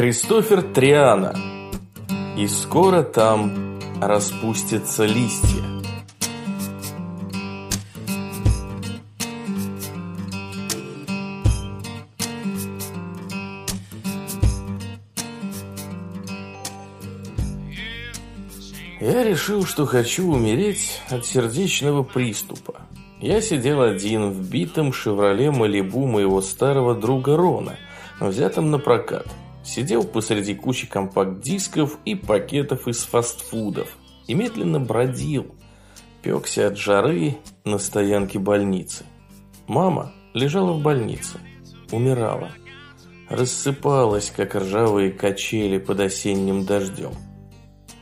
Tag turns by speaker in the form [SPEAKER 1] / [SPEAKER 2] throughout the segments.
[SPEAKER 1] Кристофер Триана. И скоро там распустятся листья. Я решил, что хочу умереть от сердечного приступа. Я сидел один в битом «Шевроле Малибу» моего старого друга Рона, взятом на прокат. Сидел посреди кучи компакт-дисков и пакетов из фастфудов и медленно бродил, пекся от жары на стоянке больницы. Мама лежала в больнице, умирала, рассыпалась, как ржавые качели под осенним дождем.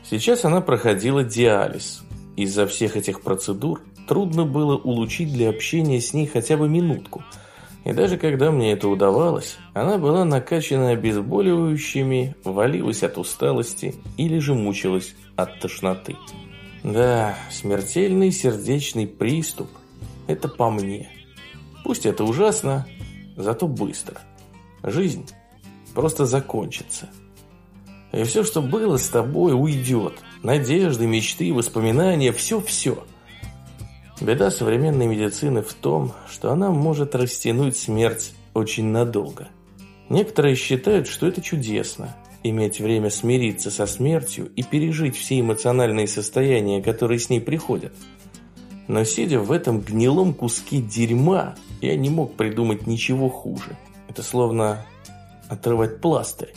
[SPEAKER 1] Сейчас она проходила диализ. Из-за всех этих процедур трудно было улучшить для общения с ней хотя бы минутку. И даже когда мне это удавалось, она была накачана обезболивающими, валилась от усталости или же мучилась от тошноты. Да, смертельный сердечный приступ – это по мне. Пусть это ужасно, зато быстро. Жизнь просто закончится. И все, что было с тобой, уйдет. Надежды, мечты, воспоминания, все-все. Беда современной медицины в том, что она может растянуть смерть очень надолго. Некоторые считают, что это чудесно – иметь время смириться со смертью и пережить все эмоциональные состояния, которые с ней приходят. Но сидя в этом гнилом куске дерьма, я не мог придумать ничего хуже. Это словно отрывать пластырь.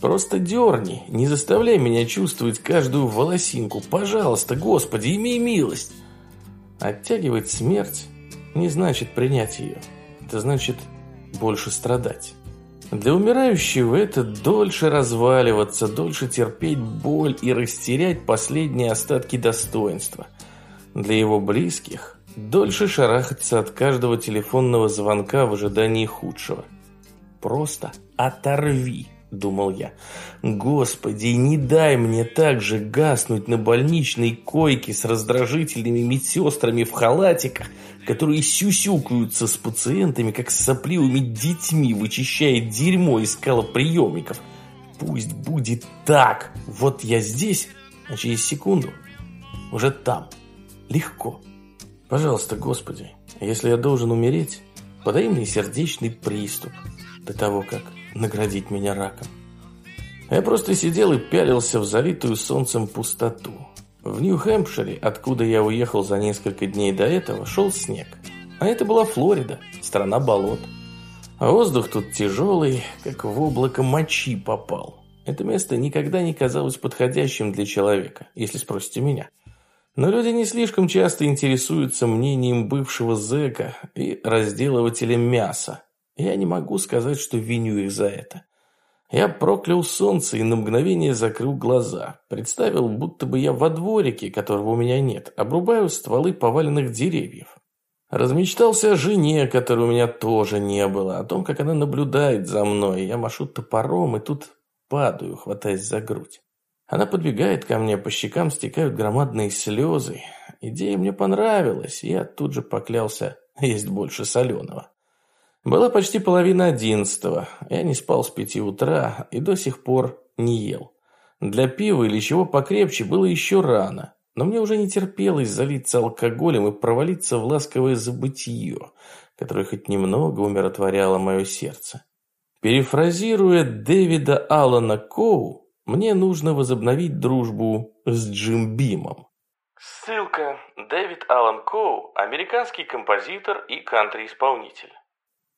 [SPEAKER 1] Просто дерни, не заставляй меня чувствовать каждую волосинку. Пожалуйста, Господи, имей милость. Оттягивать смерть не значит принять ее. Это значит больше страдать. Для умирающего это дольше разваливаться, дольше терпеть боль и растерять последние остатки достоинства. Для его близких дольше шарахаться от каждого телефонного звонка в ожидании худшего. Просто оторви думал я. Господи, не дай мне так же гаснуть на больничной койке с раздражительными медсестрами в халатиках, которые сюсюкаются с пациентами, как с сопливыми детьми, вычищая дерьмо из скалоприемников. Пусть будет так. Вот я здесь, а через секунду уже там. Легко. Пожалуйста, Господи, если я должен умереть, подай мне сердечный приступ до того, как наградить меня раком. Я просто сидел и пялился в залитую солнцем пустоту. В Нью-Хэмпшире, откуда я уехал за несколько дней до этого, шел снег. А это была Флорида, страна болот. А воздух тут тяжелый, как в облако мочи попал. Это место никогда не казалось подходящим для человека, если спросите меня. Но люди не слишком часто интересуются мнением бывшего зэка и разделывателя мяса, я не могу сказать, что виню их за это. Я проклял солнце и на мгновение закрыл глаза. Представил, будто бы я во дворике, которого у меня нет, обрубаю стволы поваленных деревьев. Размечтался о жене, которой у меня тоже не было, о том, как она наблюдает за мной. Я машу топором и тут падаю, хватаясь за грудь. Она подбегает ко мне, по щекам стекают громадные слезы. Идея мне понравилась, и я тут же поклялся есть больше соленого. Была почти половина одиннадцатого. Я не спал с пяти утра и до сих пор не ел. Для пива или чего покрепче было еще рано, но мне уже не терпелось залиться алкоголем и провалиться в ласковое забытие, которое хоть немного умиротворяло мое сердце. Перефразируя Дэвида Аллана Коу, мне нужно возобновить дружбу с Джим Бимом. Ссылка. Дэвид Аллан Коу – американский композитор и кантри-исполнитель.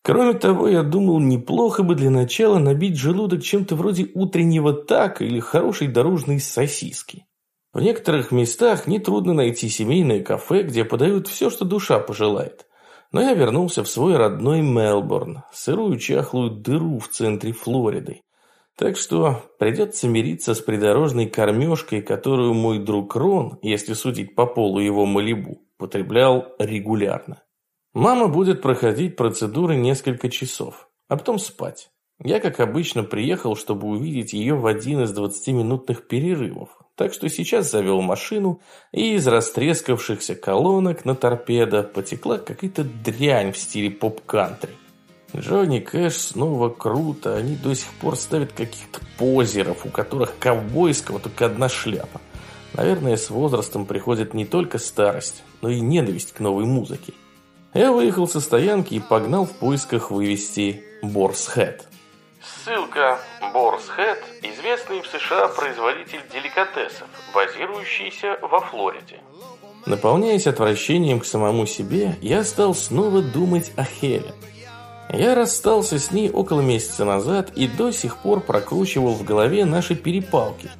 [SPEAKER 1] Кроме того, я думал, неплохо бы для начала набить желудок чем-то вроде утреннего так или хорошей дорожной сосиски. В некоторых местах нетрудно найти семейное кафе, где подают все, что душа пожелает. Но я вернулся в свой родной Мелбурн, сырую чахлую дыру в центре Флориды. Так что придется мириться с придорожной кормежкой, которую мой друг Рон, если судить по полу его малибу, потреблял регулярно. Мама будет проходить процедуры несколько часов, а потом спать. Я, как обычно, приехал, чтобы увидеть ее в один из 20-минутных перерывов. так что сейчас завел машину, и из растрескавшихся колонок на торпедо потекла какая-то дрянь в стиле поп-кантри. Джонни Кэш снова круто, они до сих пор ставят каких-то позеров, у которых ковбойского только одна шляпа. Наверное, с возрастом приходит не только старость, но и ненависть к новой музыке. Я выехал со стоянки и погнал в поисках вывести Борс Хэт. Ссылка Борс Хэт – известный в США производитель деликатесов, базирующийся во Флориде. Наполняясь отвращением к самому себе, я стал снова думать о Хелен. Я расстался с ней около месяца назад и до сих пор прокручивал в голове наши перепалки.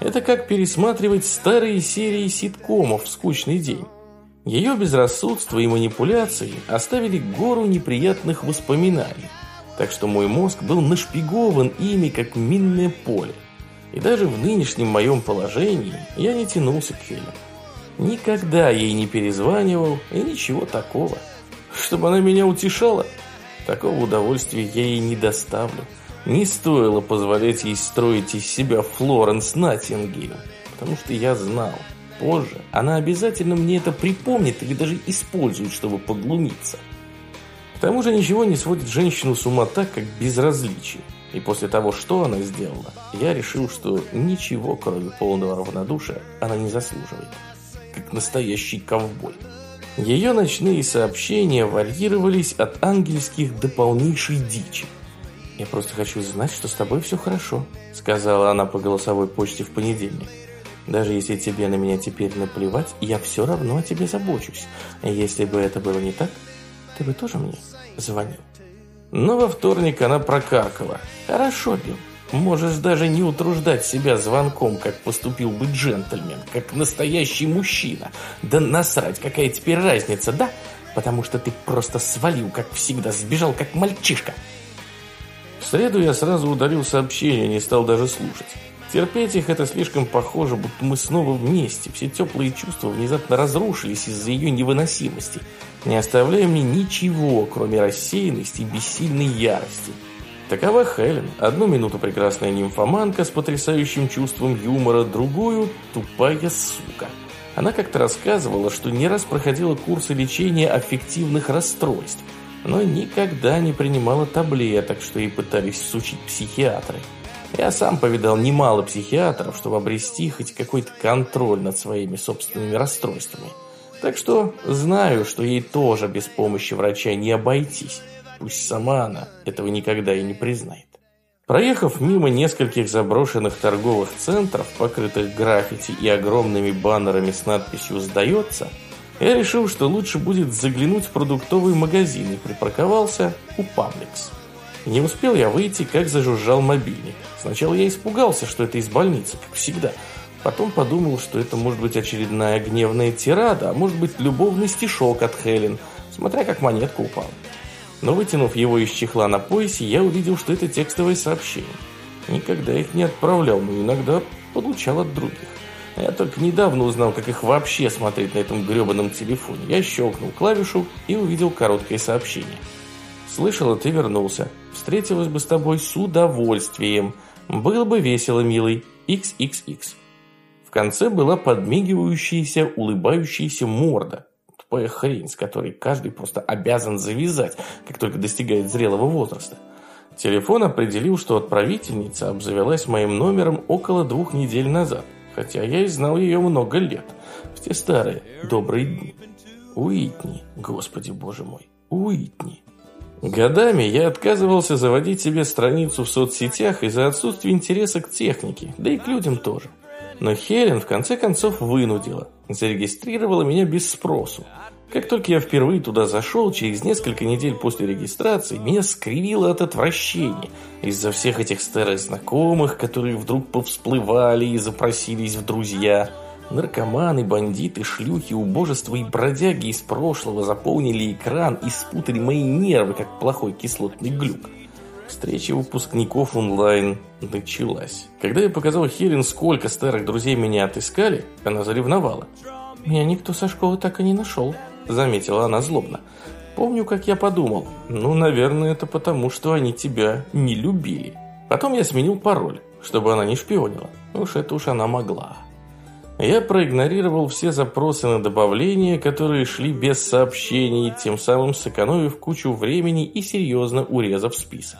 [SPEAKER 1] Это как пересматривать старые серии ситкомов в скучный день. Ее безрассудство и манипуляции оставили гору неприятных воспоминаний, так что мой мозг был нашпигован ими, как минное поле. И даже в нынешнем моем положении я не тянулся к Хелен. Никогда ей не перезванивал и ничего такого. Чтобы она меня утешала, такого удовольствия я ей не доставлю. Не стоило позволять ей строить из себя Флоренс Наттингейл, потому что я знал, позже она обязательно мне это припомнит или даже использует, чтобы поглумиться. К тому же ничего не сводит женщину с ума так, как безразличие. И после того, что она сделала, я решил, что ничего, кроме полного равнодушия, она не заслуживает. Как настоящий ковбой. Ее ночные сообщения варьировались от ангельских до полнейшей дичи. «Я просто хочу знать, что с тобой все хорошо», сказала она по голосовой почте в понедельник. Даже если тебе на меня теперь наплевать, я все равно о тебе забочусь. Если бы это было не так, ты бы тоже мне звонил. Но во вторник она прокаркала. Хорошо, Билл. Можешь даже не утруждать себя звонком, как поступил бы джентльмен, как настоящий мужчина. Да насрать, какая теперь разница, да? Потому что ты просто свалил, как всегда, сбежал, как мальчишка. В среду я сразу удалил сообщение, не стал даже слушать. Терпеть их это слишком похоже, будто мы снова вместе. Все теплые чувства внезапно разрушились из-за ее невыносимости, не оставляя мне ничего, кроме рассеянности и бессильной ярости. Такова Хелен. Одну минуту прекрасная нимфоманка с потрясающим чувством юмора, другую – тупая сука. Она как-то рассказывала, что не раз проходила курсы лечения аффективных расстройств, но никогда не принимала таблеток, что ей пытались сучить психиатры. Я сам повидал немало психиатров, чтобы обрести хоть какой-то контроль над своими собственными расстройствами. Так что знаю, что ей тоже без помощи врача не обойтись. Пусть сама она этого никогда и не признает. Проехав мимо нескольких заброшенных торговых центров, покрытых граффити и огромными баннерами с надписью «Сдается», я решил, что лучше будет заглянуть в продуктовый магазин и припарковался у Пабликс. Не успел я выйти, как зажужжал мобильник. Сначала я испугался, что это из больницы, как всегда. Потом подумал, что это может быть очередная гневная тирада, а может быть любовный стишок от Хелен, смотря как монетка упала. Но вытянув его из чехла на поясе, я увидел, что это текстовое сообщение. Никогда их не отправлял, но иногда получал от других. Я только недавно узнал, как их вообще смотреть на этом гребаном телефоне. Я щелкнул клавишу и увидел короткое сообщение. «Слышала, ты вернулся. Встретилась бы с тобой с удовольствием. Было бы весело, милый. XXX». В конце была подмигивающаяся, улыбающаяся морда. Тупая хрень, с которой каждый просто обязан завязать, как только достигает зрелого возраста. Телефон определил, что отправительница обзавелась моим номером около двух недель назад, хотя я и знал ее много лет, в те старые добрые дни. Уитни, господи боже мой, Уитни. Годами я отказывался заводить себе страницу в соцсетях из-за отсутствия интереса к технике, да и к людям тоже. Но Хелен в конце концов вынудила, зарегистрировала меня без спросу. Как только я впервые туда зашел, через несколько недель после регистрации, меня скривило от отвращения из-за всех этих старых знакомых, которые вдруг повсплывали и запросились в друзья – Наркоманы, бандиты, шлюхи, убожества и бродяги из прошлого заполнили экран и спутали мои нервы, как плохой кислотный глюк. Встреча выпускников онлайн началась. Когда я показал Хелен, сколько старых друзей меня отыскали, она заревновала. «Меня никто со школы так и не нашел», — заметила она злобно. «Помню, как я подумал. Ну, наверное, это потому, что они тебя не любили. Потом я сменил пароль, чтобы она не шпионила. Уж это уж она могла». Я проигнорировал все запросы на добавление, которые шли без сообщений, тем самым сэкономив кучу времени и серьезно урезав список.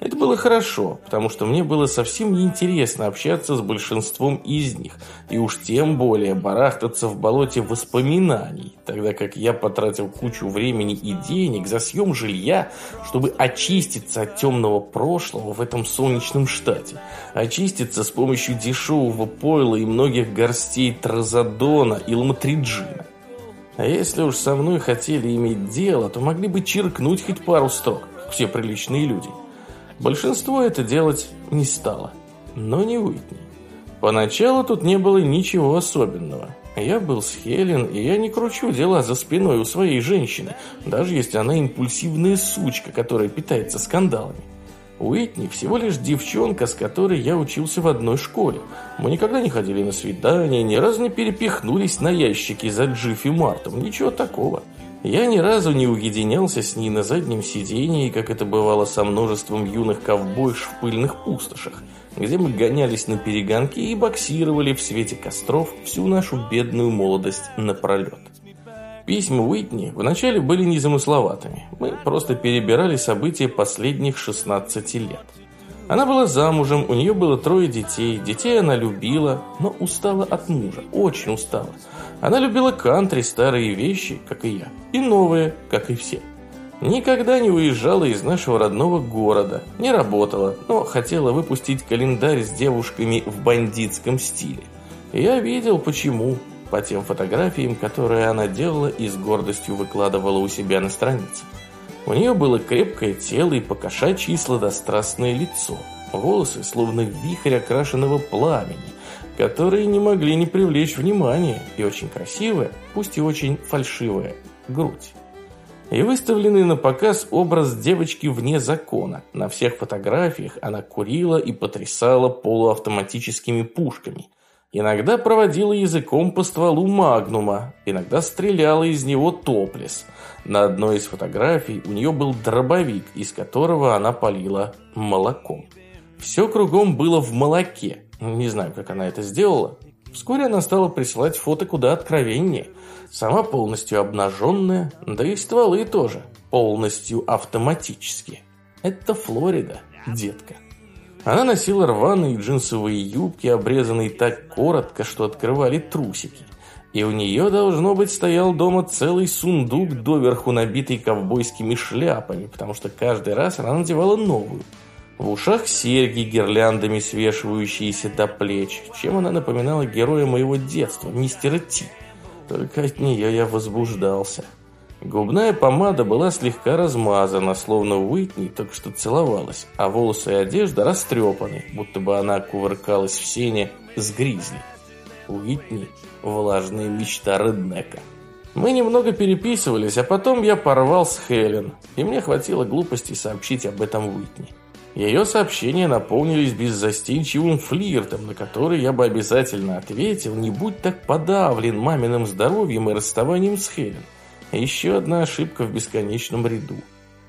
[SPEAKER 1] Это было хорошо, потому что мне было совсем неинтересно общаться с большинством из них, и уж тем более барахтаться в болоте воспоминаний, тогда как я потратил кучу времени и денег за съем жилья, чтобы очиститься от темного прошлого в этом солнечном штате, очиститься с помощью дешевого пойла и многих горстей тразодона и ламатриджина. А если уж со мной хотели иметь дело, то могли бы черкнуть хоть пару строк, все приличные люди. Большинство это делать не стало. Но не Уитни. Поначалу тут не было ничего особенного. Я был с Хелен, и я не кручу дела за спиной у своей женщины, даже если она импульсивная сучка, которая питается скандалами. Уитни всего лишь девчонка, с которой я учился в одной школе. Мы никогда не ходили на свидания, ни разу не перепихнулись на ящики за Джиффи Мартом, ничего такого. Я ни разу не уединялся с ней на заднем сидении, как это бывало со множеством юных ковбойш в пыльных пустошах, где мы гонялись на перегонки и боксировали в свете костров всю нашу бедную молодость напролет. Письма Уитни вначале были незамысловатыми. Мы просто перебирали события последних 16 лет. Она была замужем, у нее было трое детей. Детей она любила, но устала от мужа, очень устала. Она любила кантри, старые вещи, как и я, и новые, как и все. Никогда не уезжала из нашего родного города, не работала, но хотела выпустить календарь с девушками в бандитском стиле. я видел, почему, по тем фотографиям, которые она делала и с гордостью выкладывала у себя на странице. У нее было крепкое тело и покошачье сладострастное лицо. Волосы, словно вихрь окрашенного пламени, которые не могли не привлечь внимания, и очень красивая, пусть и очень фальшивая, грудь. И выставленный на показ образ девочки вне закона. На всех фотографиях она курила и потрясала полуавтоматическими пушками – Иногда проводила языком по стволу магнума, иногда стреляла из него топлес. На одной из фотографий у нее был дробовик, из которого она полила молоком. Все кругом было в молоке. Не знаю, как она это сделала. Вскоре она стала присылать фото куда откровеннее. Сама полностью обнаженная, да и стволы тоже полностью автоматически. Это Флорида, детка. Она носила рваные джинсовые юбки, обрезанные так коротко, что открывали трусики. И у нее, должно быть, стоял дома целый сундук, доверху набитый ковбойскими шляпами, потому что каждый раз она надевала новую. В ушах серьги, гирляндами свешивающиеся до плеч, чем она напоминала героя моего детства, мистера Ти. Только от нее я возбуждался. Губная помада была слегка размазана, словно Уитни только что целовалась, а волосы и одежда растрепаны, будто бы она кувыркалась в сене с гризли. Уитни – влажная мечта Реднека. Мы немного переписывались, а потом я порвал с Хелен, и мне хватило глупости сообщить об этом Уитни. Ее сообщения наполнились беззастенчивым флиртом, на который я бы обязательно ответил, не будь так подавлен маминым здоровьем и расставанием с Хелен. Еще одна ошибка в бесконечном ряду.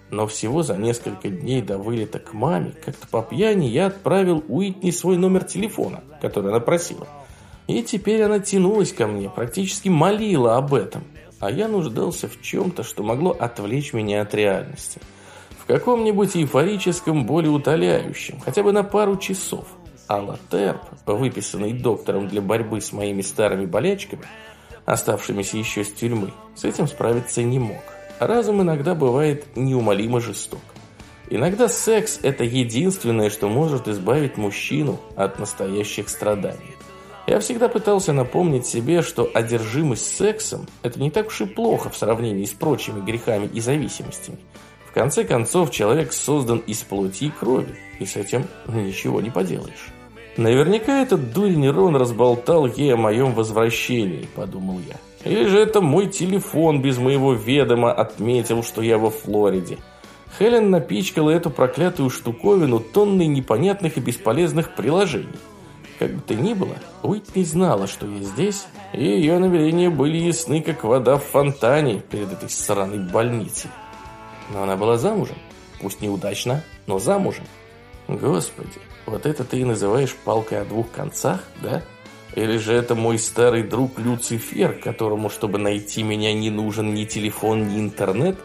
[SPEAKER 1] Но всего за несколько дней до вылета к маме, как-то по пьяни я отправил Уитни свой номер телефона, который она просила. И теперь она тянулась ко мне, практически молила об этом. А я нуждался в чем-то, что могло отвлечь меня от реальности. В каком-нибудь эйфорическом болеутоляющем, хотя бы на пару часов. А Латерп, выписанный доктором для борьбы с моими старыми болячками, оставшимися еще с тюрьмы, с этим справиться не мог. Разум иногда бывает неумолимо жесток. Иногда секс – это единственное, что может избавить мужчину от настоящих страданий. Я всегда пытался напомнить себе, что одержимость сексом – это не так уж и плохо в сравнении с прочими грехами и зависимостями. В конце концов, человек создан из плоти и крови, и с этим ничего не поделаешь. Наверняка этот дурень Рон разболтал ей о моем возвращении, подумал я. Или же это мой телефон без моего ведома отметил, что я во Флориде. Хелен напичкала эту проклятую штуковину тонной непонятных и бесполезных приложений. Как бы то ни было, Уитни знала, что я здесь, и ее намерения были ясны, как вода в фонтане перед этой сраной больницей. Но она была замужем. Пусть неудачно, но замужем. Господи, вот это ты и называешь палкой о двух концах, да? Или же это мой старый друг Люцифер, которому, чтобы найти меня, не нужен ни телефон, ни интернет?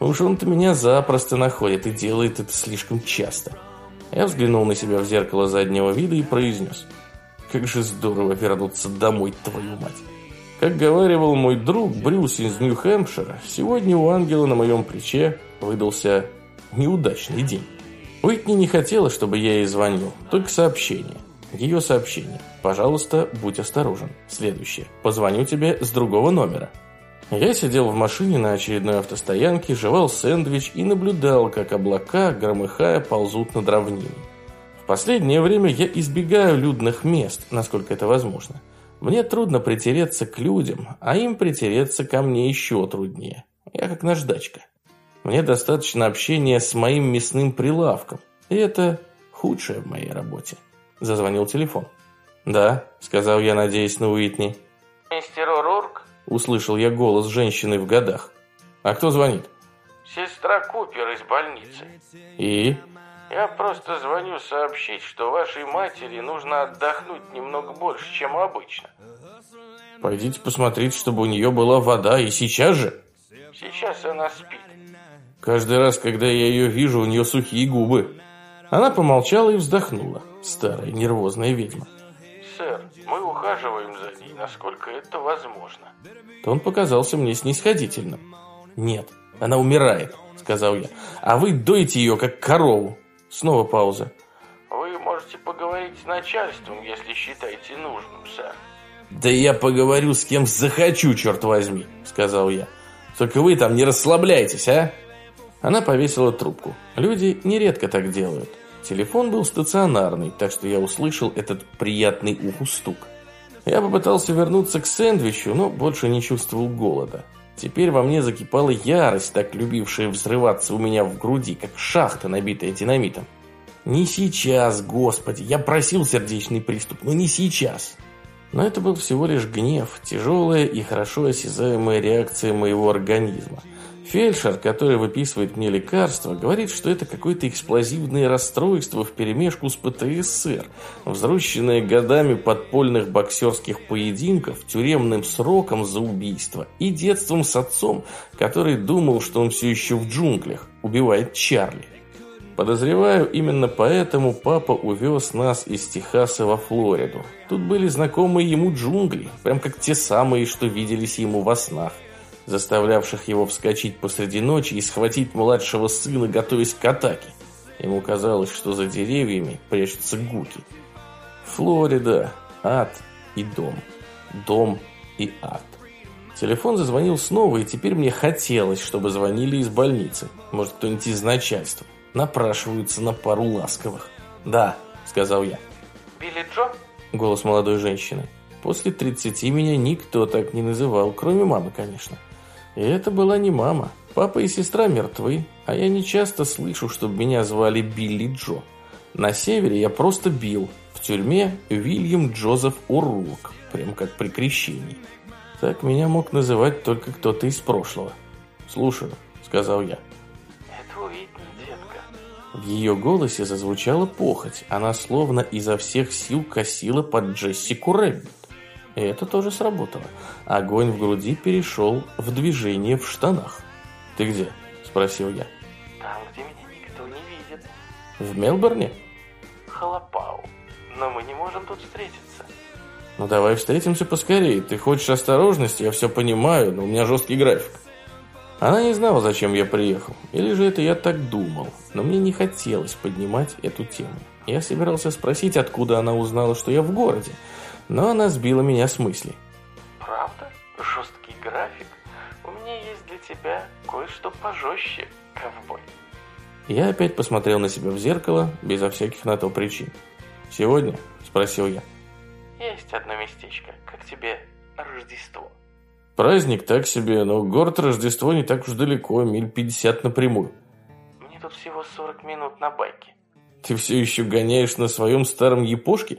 [SPEAKER 1] Уж он-то меня запросто находит и делает это слишком часто. Я взглянул на себя в зеркало заднего вида и произнес. Как же здорово вернуться домой, твою мать. Как говаривал мой друг Брюс из Нью-Хэмпшира, сегодня у ангела на моем плече выдался неудачный день. Уитни не хотела, чтобы я ей звонил, только сообщение. Ее сообщение. Пожалуйста, будь осторожен. Следующее. Позвоню тебе с другого номера. Я сидел в машине на очередной автостоянке, жевал сэндвич и наблюдал, как облака, громыхая, ползут над равниной. В последнее время я избегаю людных мест, насколько это возможно. Мне трудно притереться к людям, а им притереться ко мне еще труднее. Я как наждачка. Мне достаточно общения с моим мясным прилавком, и это худшее в моей работе. Зазвонил телефон. «Да», — сказал я, надеясь на Уитни.
[SPEAKER 2] «Мистер О'Рурк?»
[SPEAKER 1] — услышал я голос женщины в годах. «А кто звонит?»
[SPEAKER 2] «Сестра Купер из больницы».
[SPEAKER 1] «И?»
[SPEAKER 2] «Я просто звоню сообщить, что вашей матери нужно отдохнуть немного больше, чем обычно».
[SPEAKER 1] «Пойдите посмотрите, чтобы у нее была вода, и сейчас же».
[SPEAKER 2] «Сейчас она спит».
[SPEAKER 1] «Каждый раз, когда я ее вижу, у нее сухие губы». Она помолчала и вздохнула. Старая нервозная ведьма.
[SPEAKER 2] «Сэр, мы ухаживаем за ней, насколько это возможно».
[SPEAKER 1] Тон показался мне снисходительным. «Нет, она умирает», — сказал я. «А вы доите ее, как корову». Снова пауза.
[SPEAKER 2] «Вы можете поговорить с начальством, если считаете нужным, сэр».
[SPEAKER 1] «Да я поговорю с кем захочу, черт возьми», — сказал я. «Только вы там не расслабляйтесь, а?» Она повесила трубку. Люди нередко так делают. Телефон был стационарный, так что я услышал этот приятный уху стук. Я попытался вернуться к сэндвичу, но больше не чувствовал голода. Теперь во мне закипала ярость, так любившая взрываться у меня в груди, как шахта, набитая динамитом. Не сейчас, господи, я просил сердечный приступ, но не сейчас. Но это был всего лишь гнев, тяжелая и хорошо осязаемая реакция моего организма – Фельдшер, который выписывает мне лекарства, говорит, что это какое-то эксплозивное расстройство вперемешку с ПТСР, взросшенное годами подпольных боксерских поединков, тюремным сроком за убийство и детством с отцом, который думал, что он все еще в джунглях, убивает Чарли. Подозреваю, именно поэтому папа увез нас из Техаса во Флориду. Тут были знакомые ему джунгли, прям как те самые, что виделись ему во снах заставлявших его вскочить посреди ночи и схватить младшего сына, готовясь к атаке. Ему казалось, что за деревьями прячутся гуки. Флорида, ад и дом. Дом и ад. Телефон зазвонил снова, и теперь мне хотелось, чтобы звонили из больницы. Может, кто-нибудь из начальства. Напрашиваются на пару ласковых. «Да», — сказал я.
[SPEAKER 2] «Билли Джо?»
[SPEAKER 1] Голос молодой женщины. После 30 меня никто так не называл, кроме мамы, конечно. И это была не мама. Папа и сестра мертвы, а я не часто слышу, чтобы меня звали Билли Джо. На севере я просто Билл. В тюрьме Вильям Джозеф Урук, прям как при крещении. Так меня мог называть только кто-то из прошлого. «Слушаю», — сказал я.
[SPEAKER 2] «Это Уитни, детка».
[SPEAKER 1] В ее голосе зазвучала похоть. Она словно изо всех сил косила под Джессику Рэббит. И это тоже сработало. Огонь в груди перешел в движение в штанах. «Ты где?» – спросил я.
[SPEAKER 2] «Там, где меня никто не видит».
[SPEAKER 1] «В Мелбурне?»
[SPEAKER 2] «Халапау. Но мы не можем тут встретиться».
[SPEAKER 1] «Ну давай встретимся поскорее. Ты хочешь осторожности, я все понимаю, но у меня жесткий график». Она не знала, зачем я приехал. Или же это я так думал. Но мне не хотелось поднимать эту тему. Я собирался спросить, откуда она узнала, что я в городе но она сбила меня с мысли.
[SPEAKER 2] «Правда? Жесткий график? У меня есть для тебя кое-что пожестче, ковбой».
[SPEAKER 1] Я опять посмотрел на себя в зеркало, безо всяких на то причин. «Сегодня?» – спросил я.
[SPEAKER 2] «Есть одно местечко. Как тебе Рождество?»
[SPEAKER 1] «Праздник так себе, но город Рождество не так уж далеко, миль 50 напрямую».
[SPEAKER 2] «Мне тут всего 40 минут на байке».
[SPEAKER 1] «Ты все еще гоняешь на своем старом япошке?»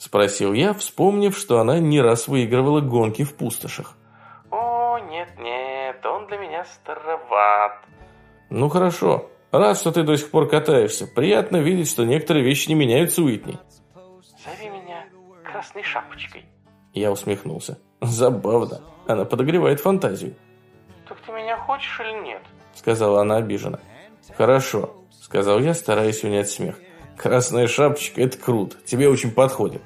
[SPEAKER 1] Спросил я, вспомнив, что она не раз выигрывала гонки в пустошах.
[SPEAKER 2] О, нет-нет, он для меня староват.
[SPEAKER 1] Ну хорошо, рад, что ты до сих пор катаешься. Приятно видеть, что некоторые вещи не меняются, Уитни.
[SPEAKER 2] Зови меня Красной Шапочкой.
[SPEAKER 1] Я усмехнулся. Забавно. Она подогревает фантазию.
[SPEAKER 2] Так ты меня хочешь или нет?
[SPEAKER 1] Сказала она обиженно. Хорошо, сказал я, стараясь унять смех. Красная шапочка – это круто. Тебе очень подходит.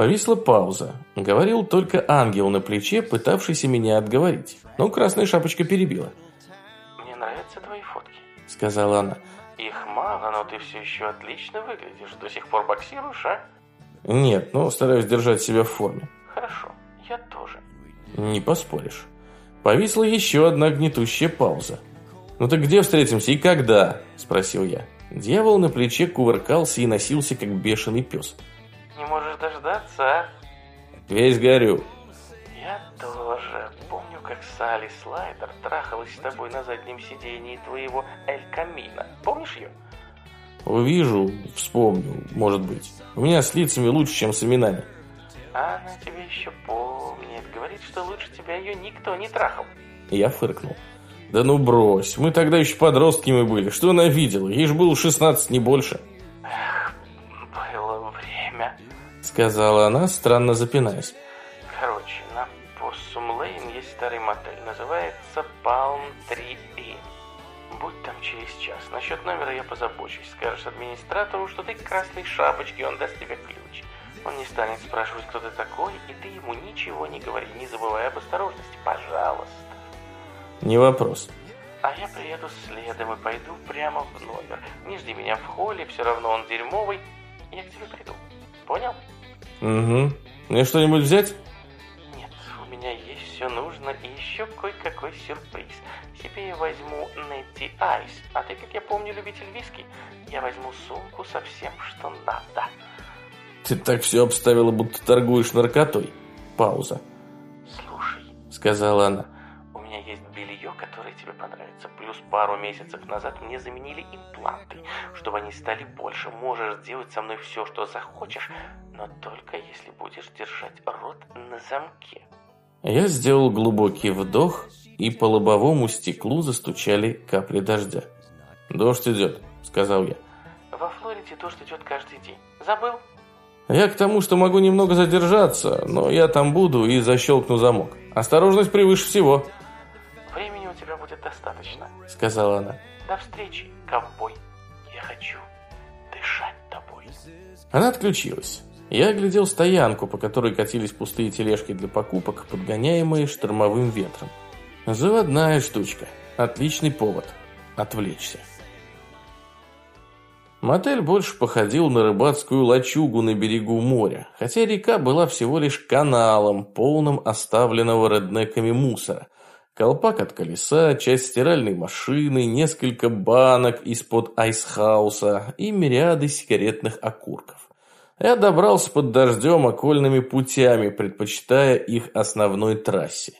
[SPEAKER 1] Повисла пауза. Говорил только ангел на плече, пытавшийся меня отговорить. Но красная шапочка перебила.
[SPEAKER 2] Мне нравятся твои фотки.
[SPEAKER 1] Сказала она.
[SPEAKER 2] Их мало, но ты все еще отлично выглядишь. До сих пор боксируешь, а?
[SPEAKER 1] Нет, но стараюсь держать себя в форме.
[SPEAKER 2] Хорошо, я тоже.
[SPEAKER 1] Не поспоришь. Повисла еще одна гнетущая пауза. «Ну так где встретимся и когда?» – спросил я. Дьявол на плече кувыркался и носился, как бешеный пес.
[SPEAKER 2] Не можешь дождаться, а?
[SPEAKER 1] Весь горю.
[SPEAKER 2] Я тоже. Помню, как Салли Слайдер трахалась с тобой на заднем сидении твоего Эль Камина. Помнишь ее?
[SPEAKER 1] Увижу, вспомню, может быть. У меня с лицами лучше, чем с именами.
[SPEAKER 2] А она тебя еще помнит. Говорит, что лучше тебя ее никто не трахал.
[SPEAKER 1] Я фыркнул. Да ну брось, мы тогда еще подростками были. Что она видела? Ей же было 16, не больше. Сказала она, странно запинаясь.
[SPEAKER 2] Короче, на Поссум Лейн есть старый мотель. Называется Palm 3 Inn. Будь там через час. Насчет номера я позабочусь. Скажешь администратору, что ты красной шапочки, он даст тебе ключ. Он не станет спрашивать, кто ты такой, и ты ему ничего не говори, не забывай об осторожности, пожалуйста.
[SPEAKER 1] Не вопрос.
[SPEAKER 2] А я приеду следом и пойду прямо в номер. Не жди меня в холле, все равно он дерьмовый. Я к тебе приду. Понял?
[SPEAKER 1] Угу. Мне что-нибудь взять?
[SPEAKER 2] Нет, у меня есть все нужно и еще кое-какой сюрприз. Себе я возьму Нетти Айс, а ты, как я помню, любитель виски. Я возьму сумку со всем, что надо.
[SPEAKER 1] Ты так все обставила, будто торгуешь наркотой. Пауза.
[SPEAKER 2] Слушай,
[SPEAKER 1] Сказала она.
[SPEAKER 2] у меня есть белье, которое тебе понравится. Плюс пару месяцев назад мне заменили импланты, чтобы они стали больше. Можешь сделать со мной все, что захочешь, но только если будешь держать рот на замке.
[SPEAKER 1] Я сделал глубокий вдох, и по лобовому стеклу застучали капли дождя. «Дождь идет», — сказал я.
[SPEAKER 2] Во Флориде дождь идет каждый день. Забыл?
[SPEAKER 1] Я к тому, что могу немного задержаться, но я там буду и защелкну замок. Осторожность превыше всего,
[SPEAKER 2] будет достаточно.
[SPEAKER 1] сказала она.
[SPEAKER 2] До встречи, ковбой. Я хочу дышать тобой.
[SPEAKER 1] Она отключилась. Я оглядел стоянку, по которой катились пустые тележки для покупок, подгоняемые штормовым ветром. Заводная штучка. Отличный повод. Отвлечься. Мотель больше походил на рыбацкую лачугу на берегу моря, хотя река была всего лишь каналом, полным оставленного реднеками мусора. Колпак от колеса, часть стиральной машины, несколько банок из-под айсхауса и мириады сигаретных окурков. Я добрался под дождем окольными путями, предпочитая их основной трассе.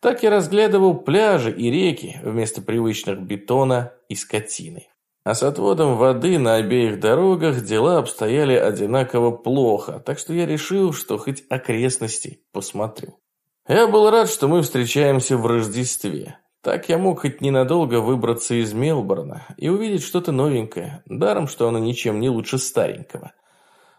[SPEAKER 1] Так я разглядывал пляжи и реки вместо привычных бетона и скотины. А с отводом воды на обеих дорогах дела обстояли одинаково плохо, так что я решил, что хоть окрестности посмотрю. Я был рад, что мы встречаемся в Рождестве. Так я мог хоть ненадолго выбраться из Мелбурна и увидеть что-то новенькое, даром, что оно ничем не лучше старенького.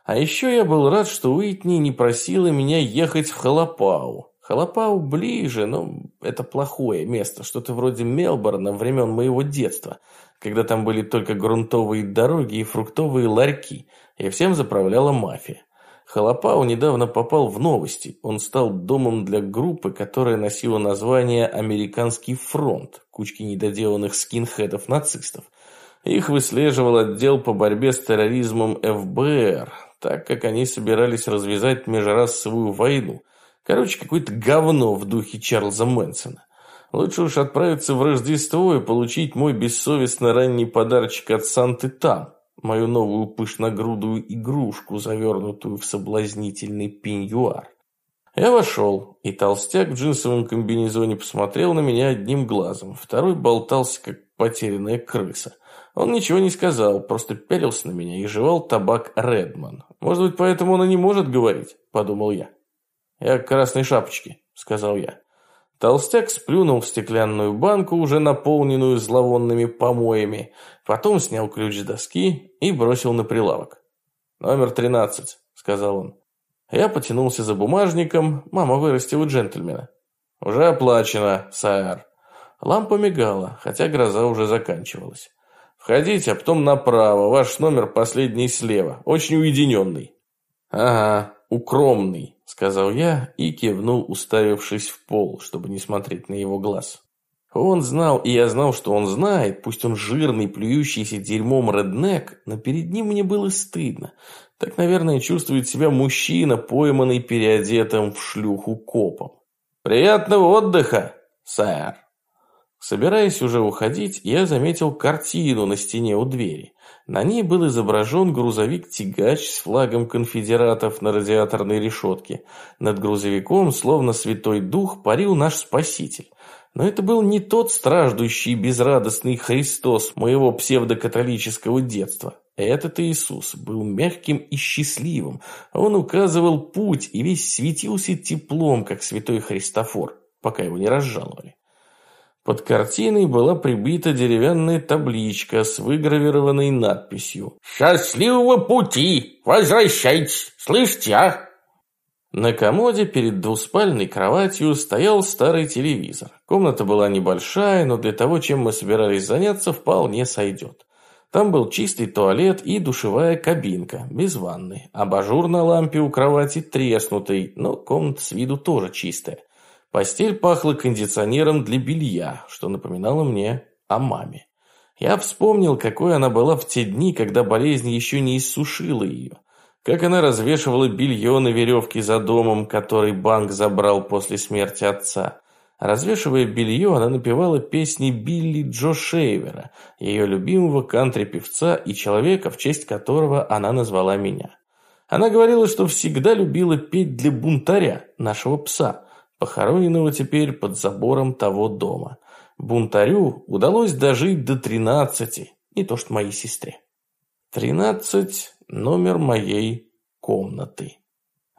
[SPEAKER 1] А еще я был рад, что Уитни не просила меня ехать в Халапау. Халапау ближе, но это плохое место, что-то вроде Мелбурна времен моего детства, когда там были только грунтовые дороги и фруктовые ларьки, и всем заправляла мафия. Халапау недавно попал в новости. Он стал домом для группы, которая носила название «Американский фронт», кучки недоделанных скинхедов-нацистов. Их выслеживал отдел по борьбе с терроризмом ФБР, так как они собирались развязать межрасовую войну. Короче, какое-то говно в духе Чарльза Мэнсона. Лучше уж отправиться в Рождество и получить мой бессовестно ранний подарочек от Санты там, мою новую пышногрудую игрушку, завернутую в соблазнительный пеньюар. Я вошел, и толстяк в джинсовом комбинезоне посмотрел на меня одним глазом, второй болтался, как потерянная крыса. Он ничего не сказал, просто пялился на меня и жевал табак Редман. Может быть, поэтому он и не может говорить, подумал я. «Я к красной шапочке», — сказал я. Толстяк сплюнул в стеклянную банку, уже наполненную зловонными помоями, потом снял ключ с доски и бросил на прилавок. «Номер тринадцать», — сказал он. Я потянулся за бумажником, мама вырастила джентльмена. «Уже оплачено, сэр». Лампа мигала, хотя гроза уже заканчивалась. «Входите, а потом направо, ваш номер последний слева, очень уединенный». «Ага, укромный», — сказал я и кивнул, уставившись в пол, чтобы не смотреть на его глаз. Он знал, и я знал, что он знает, пусть он жирный, плюющийся дерьмом реднек, но перед ним мне было стыдно. Так, наверное, чувствует себя мужчина, пойманный переодетым в шлюху копом. «Приятного отдыха, сэр!» Собираясь уже уходить, я заметил картину на стене у двери. На ней был изображен грузовик-тягач с флагом конфедератов на радиаторной решетке. Над грузовиком, словно святой дух, парил наш спаситель. Но это был не тот страждущий безрадостный Христос моего псевдокатолического детства. Этот Иисус был мягким и счастливым. Он указывал путь и весь светился теплом, как святой Христофор, пока его не разжаловали. Под картиной была прибита деревянная табличка с выгравированной надписью «Счастливого пути! Возвращайтесь! Слышите, а?» На комоде перед двуспальной кроватью стоял старый телевизор. Комната была небольшая, но для того, чем мы собирались заняться, вполне сойдет. Там был чистый туалет и душевая кабинка, без ванны. Абажур на лампе у кровати треснутый, но комната с виду тоже чистая. Постель пахла кондиционером для белья, что напоминало мне о маме. Я вспомнил, какой она была в те дни, когда болезнь еще не иссушила ее. Как она развешивала белье на веревке за домом, который банк забрал после смерти отца. Развешивая белье, она напевала песни Билли Джо Шейвера, ее любимого кантри-певца и человека, в честь которого она назвала меня. Она говорила, что всегда любила петь для бунтаря, нашего пса, похороненного теперь под забором того дома. Бунтарю удалось дожить до тринадцати, не то что моей сестре. Тринадцать – номер моей комнаты.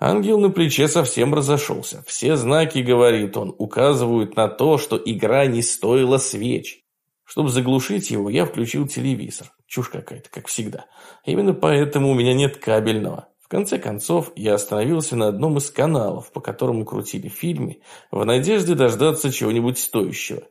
[SPEAKER 1] Ангел на плече совсем разошелся. Все знаки, говорит он, указывают на то, что игра не стоила свеч. Чтобы заглушить его, я включил телевизор. Чушь какая-то, как всегда. Именно поэтому у меня нет кабельного. В конце концов, я остановился на одном из каналов, по которому крутили фильмы, в надежде дождаться чего-нибудь стоящего.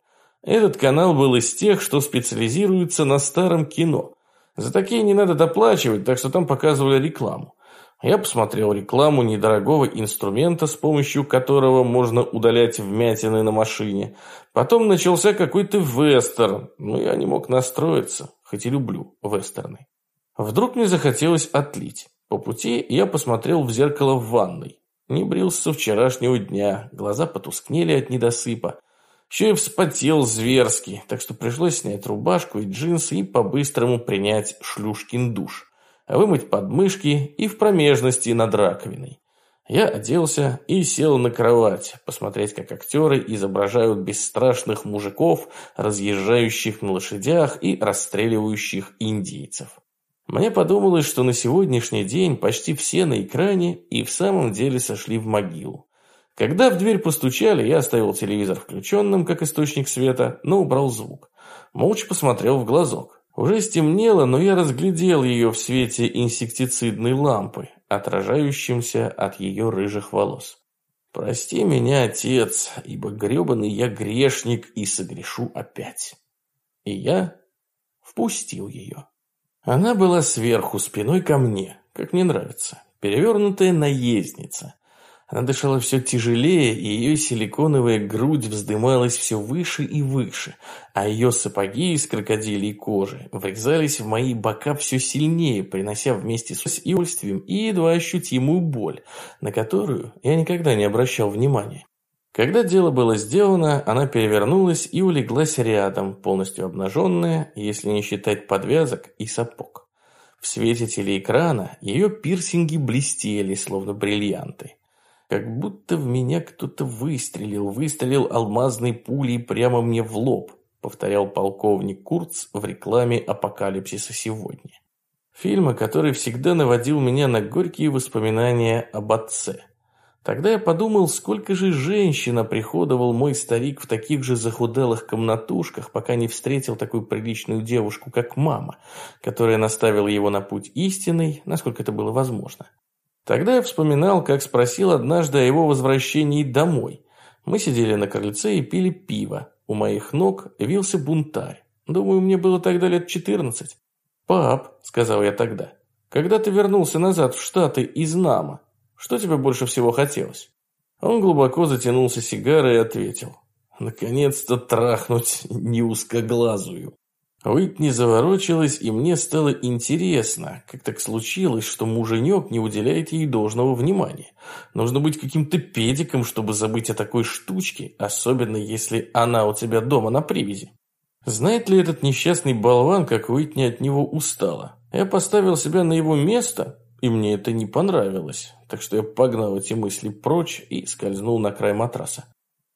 [SPEAKER 1] Этот канал был из тех, что специализируется на старом кино. За такие не надо доплачивать, так что там показывали рекламу. Я посмотрел рекламу недорогого инструмента, с помощью которого можно удалять вмятины на машине. Потом начался какой-то вестерн, но я не мог настроиться, хоть и люблю вестерны. Вдруг мне захотелось отлить. По пути я посмотрел в зеркало в ванной. Не брился вчерашнего дня, глаза потускнели от недосыпа. Еще и вспотел зверски, так что пришлось снять рубашку и джинсы и по-быстрому принять шлюшкин душ вымыть подмышки и в промежности над раковиной. Я оделся и сел на кровать, посмотреть, как актеры изображают бесстрашных мужиков, разъезжающих на лошадях и расстреливающих индейцев. Мне подумалось, что на сегодняшний день почти все на экране и в самом деле сошли в могилу. Когда в дверь постучали, я оставил телевизор включенным, как источник света, но убрал звук. Молча посмотрел в глазок. Уже стемнело, но я разглядел ее в свете инсектицидной лампы, отражающимся от ее рыжих волос. «Прости меня, отец, ибо гребаный я грешник и согрешу опять». И я впустил ее. Она была сверху, спиной ко мне, как мне нравится, перевернутая наездница, она дышала все тяжелее, и ее силиконовая грудь вздымалась все выше и выше, а ее сапоги из крокодилей кожи врезались в мои бока все сильнее, принося вместе с удовольствием и едва ощутимую боль, на которую я никогда не обращал внимания. Когда дело было сделано, она перевернулась и улеглась рядом, полностью обнаженная, если не считать подвязок и сапог. В свете телеэкрана ее пирсинги блестели, словно бриллианты. Как будто в меня кто-то выстрелил, выстрелил алмазной пулей прямо мне в лоб, повторял полковник Курц в рекламе апокалипсиса сегодня. Фильма, который всегда наводил меня на горькие воспоминания об отце. Тогда я подумал, сколько же женщин приходовал мой старик в таких же захудалых комнатушках, пока не встретил такую приличную девушку, как мама, которая наставила его на путь истинный, насколько это было возможно.
[SPEAKER 3] Тогда я вспоминал, как спросил однажды о его возвращении домой. Мы сидели на крыльце и пили пиво. У моих ног вился бунтарь. Думаю, мне было тогда лет четырнадцать. «Пап», — сказал я тогда, — «когда ты вернулся назад в Штаты из Нама, что тебе больше всего хотелось?» Он глубоко затянулся сигарой и ответил. «Наконец-то трахнуть не узкоглазую». Уитни заворочилась, и мне стало интересно, как так случилось, что муженек не уделяет ей должного внимания. Нужно быть каким-то педиком, чтобы забыть о такой штучке, особенно если она у тебя дома на привязи. Знает ли этот несчастный болван, как Уитни от него устала? Я поставил себя на его место, и мне это не понравилось, так что я погнал эти мысли прочь и скользнул на край матраса.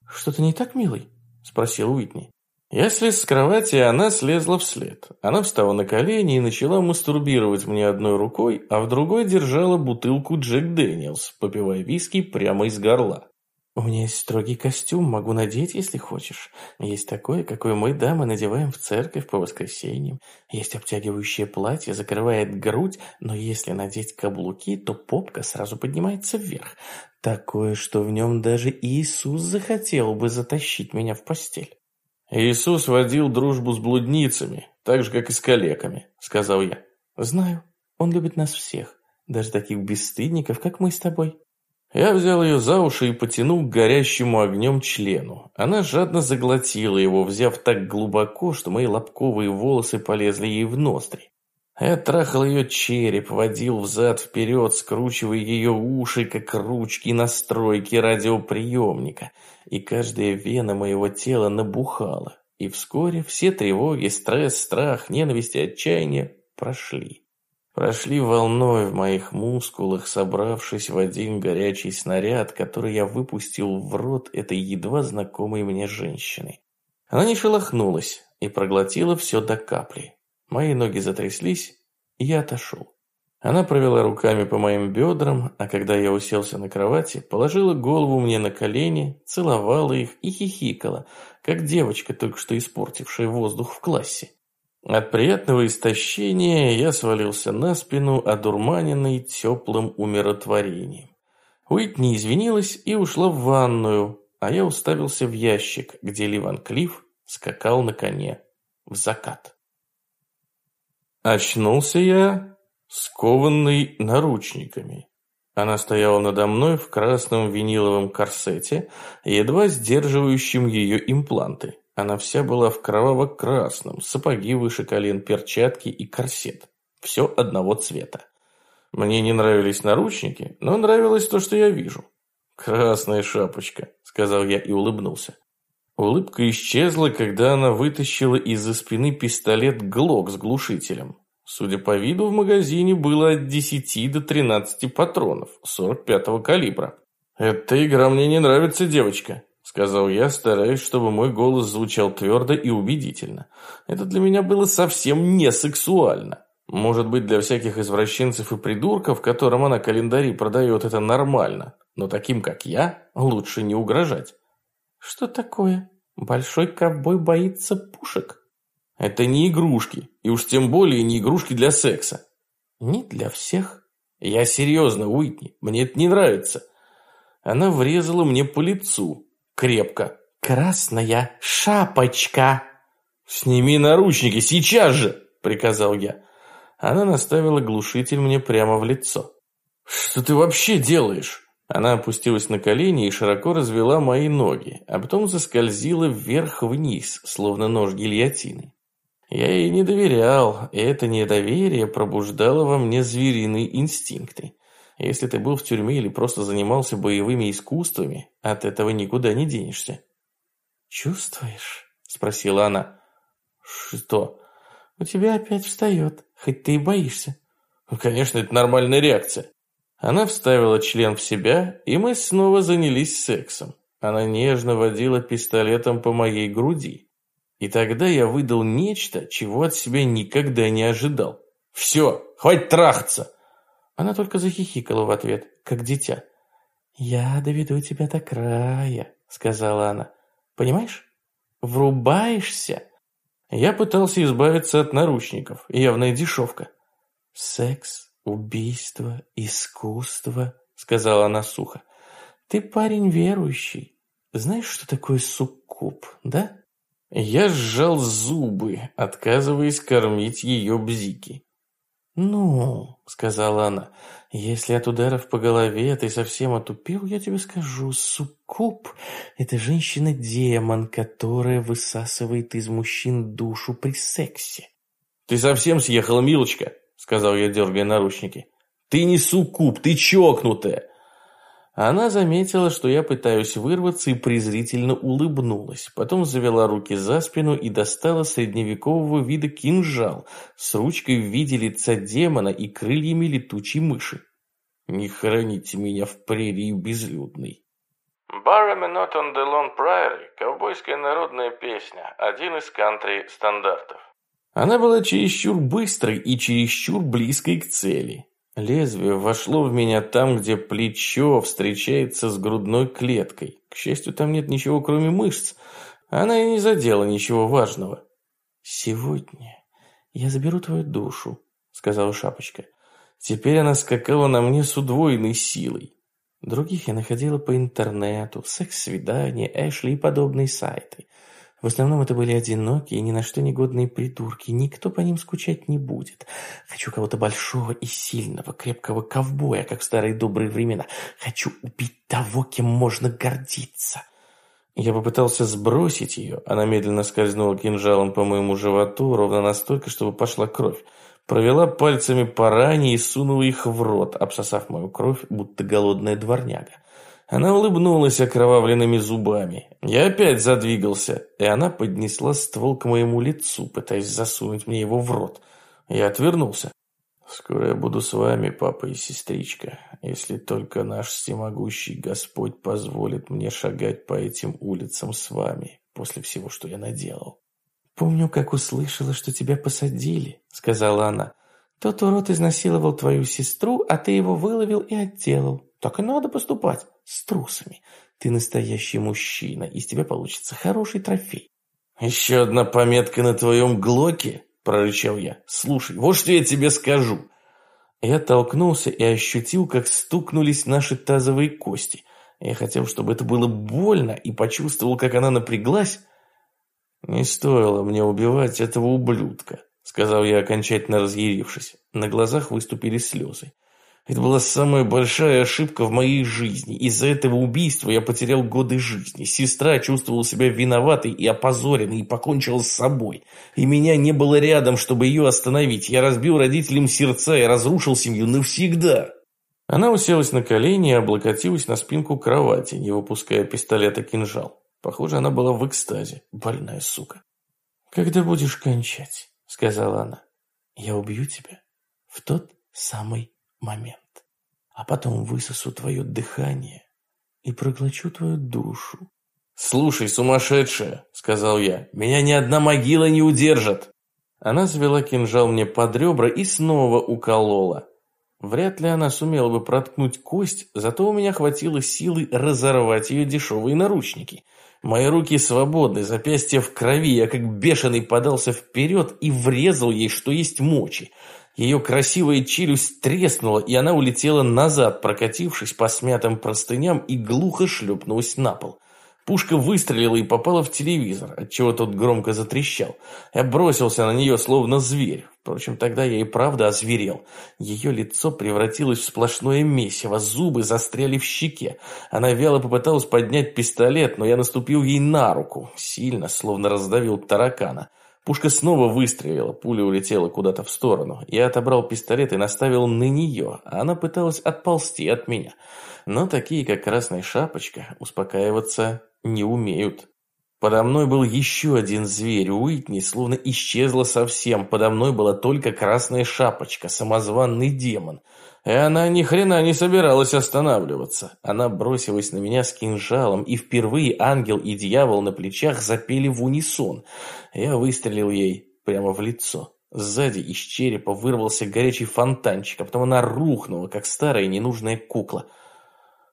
[SPEAKER 3] «Что-то не так, милый?» – спросил Уитни. Я слез с кровати, и она слезла вслед. Она встала на колени и начала мастурбировать мне одной рукой, а в другой держала бутылку Джек Дэниелс, попивая виски прямо из горла. «У меня есть строгий костюм, могу надеть, если хочешь. Есть такое, какое мы, дамы, надеваем в церковь по воскресеньям. Есть обтягивающее платье, закрывает грудь, но если надеть каблуки, то попка сразу поднимается вверх. Такое, что в нем даже Иисус захотел бы затащить меня в постель».
[SPEAKER 1] «Иисус водил дружбу с блудницами, так же, как и с калеками», — сказал я.
[SPEAKER 3] «Знаю. Он любит нас всех, даже таких бесстыдников, как мы с тобой».
[SPEAKER 1] Я взял ее за уши и потянул к горящему огнем члену. Она жадно заглотила его, взяв так глубоко, что мои лобковые волосы полезли ей в ноздри. Я трахал ее череп, водил взад-вперед, скручивая ее уши, как ручки настройки радиоприемника, и каждая вена моего тела набухала, и вскоре все тревоги, стресс, страх, ненависть и отчаяние прошли. Прошли волной в моих мускулах, собравшись в один горячий снаряд, который я выпустил в рот этой едва знакомой мне женщины. Она не шелохнулась и проглотила все до капли. Мои ноги затряслись, и я отошел. Она провела руками по моим бедрам, а когда я уселся на кровати, положила голову мне на колени, целовала их и хихикала, как девочка, только что испортившая воздух в классе. От приятного истощения я свалился на спину, одурманенный теплым умиротворением. Уитни извинилась и ушла в ванную, а я уставился в ящик, где Ливан Клифф скакал на коне в закат. Очнулся я, скованный наручниками. Она стояла надо мной в красном виниловом корсете, едва сдерживающем ее импланты. Она вся была в кроваво-красном, сапоги выше колен, перчатки и корсет. Все одного цвета. Мне не нравились наручники, но нравилось то, что я вижу. «Красная шапочка», — сказал я и улыбнулся. Улыбка исчезла, когда она вытащила из-за спины пистолет «Глок» с глушителем. Судя по виду, в магазине было от 10 до 13 патронов 45-го калибра. «Эта игра мне не нравится, девочка», — сказал я, стараясь, чтобы мой голос звучал твердо и убедительно. Это для меня было совсем не сексуально. Может быть, для всяких извращенцев и придурков, которым она календари продает, это нормально. Но таким, как я, лучше не угрожать.
[SPEAKER 3] «Что такое?» Большой ковбой боится пушек.
[SPEAKER 1] Это не игрушки, и уж тем более не игрушки для секса.
[SPEAKER 3] Не для всех.
[SPEAKER 1] Я серьезно, Уитни, мне это не нравится. Она врезала мне по лицу. Крепко.
[SPEAKER 3] Красная шапочка.
[SPEAKER 1] Сними наручники, сейчас же, приказал я. Она наставила глушитель мне прямо в лицо. Что ты вообще делаешь? Она опустилась на колени и широко развела мои ноги, а потом заскользила вверх-вниз, словно нож гильотины. Я ей не доверял, и это недоверие пробуждало во мне звериные инстинкты. Если ты был в тюрьме или просто занимался боевыми искусствами, от этого никуда не денешься.
[SPEAKER 3] «Чувствуешь?» – спросила она.
[SPEAKER 1] «Что?»
[SPEAKER 3] «У тебя опять встает, хоть ты и боишься».
[SPEAKER 1] «Ну, конечно, это нормальная реакция». Она вставила член в себя, и мы снова занялись сексом. Она нежно водила пистолетом по моей груди. И тогда я выдал нечто, чего от себя никогда не ожидал. «Все, хватит трахаться!»
[SPEAKER 3] Она только захихикала в ответ, как дитя. «Я доведу тебя до края», — сказала она. «Понимаешь? Врубаешься?» Я пытался избавиться от наручников, явная дешевка. «Секс
[SPEAKER 1] убийство, искусство, сказала она сухо. Ты парень верующий. Знаешь, что такое суккуб, да? Я сжал зубы, отказываясь кормить ее бзики. «Ну», — сказала она, — «если от ударов по голове ты совсем отупил, я тебе скажу, суккуб — это женщина-демон, которая высасывает из мужчин душу при сексе».
[SPEAKER 2] «Ты совсем съехала, милочка?» — сказал я, дергая наручники. «Ты не суккуб, ты чокнутая!»
[SPEAKER 1] Она заметила, что я пытаюсь вырваться и презрительно улыбнулась. Потом завела руки за спину и достала средневекового вида кинжал с ручкой в виде лица демона и крыльями летучей мыши. «Не храните меня в прерии безлюдной».
[SPEAKER 2] «Barraminot on the Lone Prairie» – ковбойская народная песня, один из кантри-стандартов.
[SPEAKER 1] Она была чересчур быстрой и чересчур близкой к цели. Лезвие вошло в меня там, где плечо встречается с грудной клеткой. К счастью, там нет ничего, кроме мышц. Она и не задела ничего важного. «Сегодня я заберу твою душу», — сказала Шапочка. Теперь она скакала на мне с удвоенной силой. Других я находила по интернету, секс-свидания, Эшли и подобные сайты. В основном это были одинокие, ни на что негодные придурки. Никто по ним скучать не будет. Хочу кого-то большого и сильного, крепкого ковбоя, как в старые добрые времена. Хочу убить того, кем можно гордиться. Я попытался сбросить ее. Она медленно скользнула кинжалом по моему животу, ровно настолько, чтобы пошла кровь. Провела пальцами по ране и сунула их в рот, обсосав мою кровь, будто голодная дворняга. Она улыбнулась окровавленными зубами. Я опять задвигался, и она поднесла ствол к моему лицу, пытаясь засунуть мне его в рот. Я отвернулся. «Скоро я буду с вами, папа и сестричка, если только наш всемогущий Господь позволит мне шагать по этим улицам с вами после всего, что я наделал». «Помню, как услышала, что тебя посадили», — сказала она. «Тот урод изнасиловал твою сестру, а ты его выловил и отделал. Так и надо поступать с трусами. Ты настоящий мужчина, из тебя получится хороший трофей.
[SPEAKER 2] «Еще одна пометка на твоем глоке?» – прорычал я. «Слушай, вот что я тебе скажу».
[SPEAKER 1] Я толкнулся и ощутил, как стукнулись наши тазовые кости. Я хотел, чтобы это было больно, и почувствовал, как она напряглась. «Не стоило мне убивать этого ублюдка», — сказал я, окончательно разъярившись. На глазах выступили слезы. Это была самая большая ошибка в моей жизни. Из-за этого убийства я потерял годы жизни. Сестра чувствовала себя виноватой и опозоренной и покончила с собой. И меня не было рядом, чтобы ее остановить. Я разбил родителям сердца и разрушил семью навсегда. Она уселась на колени и облокотилась на спинку кровати, не выпуская пистолета кинжал. Похоже, она была в экстазе. Больная сука. «Когда будешь кончать?» — сказала она. «Я убью тебя в тот самый момент. А потом высосу твое дыхание и проглочу твою душу.
[SPEAKER 2] «Слушай, сумасшедшая!» — сказал я. «Меня ни одна могила не удержит!»
[SPEAKER 1] Она завела кинжал мне под ребра и снова уколола. Вряд ли она сумела бы проткнуть кость, зато у меня хватило силы разорвать ее дешевые наручники. Мои руки свободны, запястья в крови, я как бешеный подался вперед и врезал ей, что есть мочи. Ее красивая челюсть треснула, и она улетела назад, прокатившись по смятым простыням и глухо шлепнулась на пол. Пушка выстрелила и попала в телевизор, отчего тот громко затрещал. Я бросился на нее, словно зверь. Впрочем, тогда я и правда озверел. Ее лицо превратилось в сплошное месиво, зубы застряли в щеке. Она вяло попыталась поднять пистолет, но я наступил ей на руку, сильно, словно раздавил таракана. Пушка снова выстрелила, пуля улетела куда-то в сторону. Я отобрал пистолет и наставил на нее, а она пыталась отползти от меня. Но такие, как Красная Шапочка, успокаиваться не умеют. Подо мной был еще один зверь, Уитни, словно исчезла совсем. Подо мной была только Красная Шапочка, самозванный демон. И она ни хрена не собиралась останавливаться. Она бросилась на меня с кинжалом, и впервые ангел и дьявол на плечах запели в унисон. Я выстрелил ей прямо в лицо. Сзади из черепа вырвался горячий фонтанчик, а потом она рухнула, как старая ненужная кукла.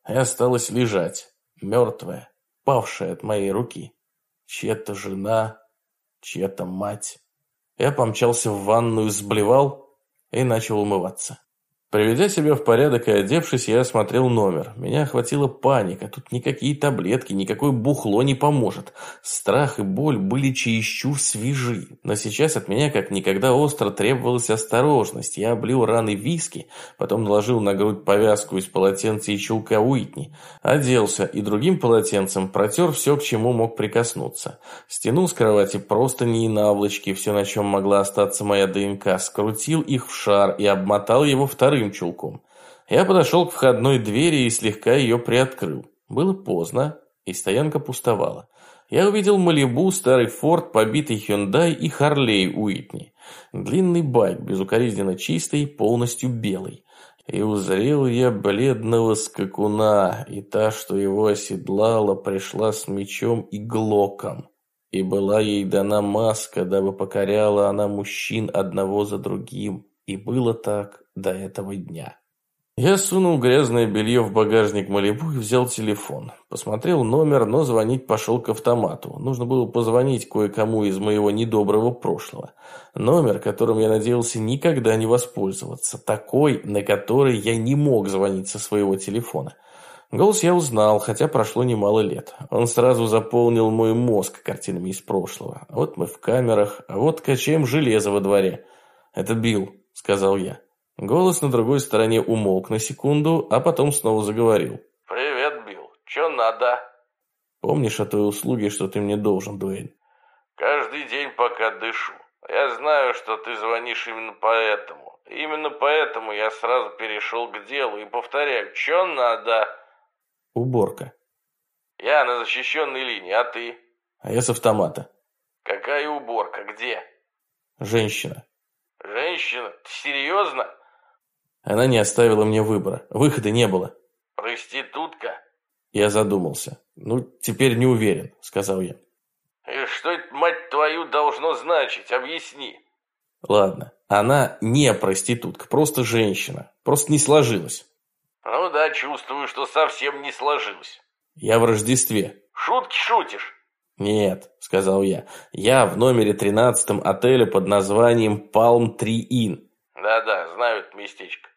[SPEAKER 1] И осталась лежать, мертвая, павшая от моей руки. Чья-то жена, чья-то мать. Я помчался в ванную, сблевал и начал умываться. Приведя себя в порядок и одевшись, я осмотрел номер. Меня охватила паника. Тут никакие таблетки, никакое бухло не поможет. Страх и боль были чересчур свежи. Но сейчас от меня как никогда остро требовалась осторожность. Я облил раны виски, потом наложил на грудь повязку из полотенца и чулка Уитни. Оделся и другим полотенцем протер все, к чему мог прикоснуться. Стянул с кровати просто не и наволочки, все, на чем могла остаться моя ДНК, скрутил их в шар и обмотал его вторым вторым чулком. Я подошел к входной двери и слегка ее приоткрыл. Было поздно, и стоянка пустовала. Я увидел Малибу, старый Форд, побитый Hyundai и Харлей Уитни. Длинный байк, безукоризненно чистый, полностью белый. И узрел я бледного скакуна, и та, что его оседлала, пришла с мечом и глоком. И была ей дана маска, дабы покоряла она мужчин одного за другим. И было так до этого дня. Я сунул грязное белье в багажник Малибу и взял телефон. Посмотрел номер, но звонить пошел к автомату. Нужно было позвонить кое-кому из моего недоброго прошлого. Номер, которым я надеялся никогда не воспользоваться. Такой, на который я не мог звонить со своего телефона. Голос я узнал, хотя прошло немало лет. Он сразу заполнил мой мозг картинами из прошлого. Вот мы в камерах, а вот качаем железо во дворе. «Это Билл», — сказал я. Голос на другой стороне умолк на секунду, а потом снова заговорил.
[SPEAKER 2] «Привет, Билл. Чё надо?»
[SPEAKER 1] «Помнишь о той услуге, что ты мне должен, Дуэйн?»
[SPEAKER 2] «Каждый день, пока дышу. Я знаю, что ты звонишь именно поэтому. Именно поэтому я сразу перешел к делу и повторяю, чё надо?»
[SPEAKER 1] «Уборка».
[SPEAKER 2] «Я на защищенной линии, а ты?»
[SPEAKER 1] «А я с автомата».
[SPEAKER 2] «Какая уборка? Где?»
[SPEAKER 1] «Женщина».
[SPEAKER 2] «Женщина? Ты серьезно?»
[SPEAKER 1] Она не оставила мне выбора. Выхода не было.
[SPEAKER 2] «Проститутка?»
[SPEAKER 1] Я задумался. «Ну, теперь не уверен», — сказал я.
[SPEAKER 2] «И что это, мать твою, должно значить? Объясни».
[SPEAKER 1] «Ладно, она не проститутка, просто женщина. Просто не сложилось».
[SPEAKER 2] «Ну да, чувствую, что совсем не сложилось».
[SPEAKER 1] «Я в Рождестве».
[SPEAKER 2] «Шутки шутишь?»
[SPEAKER 1] «Нет», — сказал я. «Я в номере тринадцатом отеля под названием Palm Tree Inn».
[SPEAKER 2] «Да-да, знаю это местечко.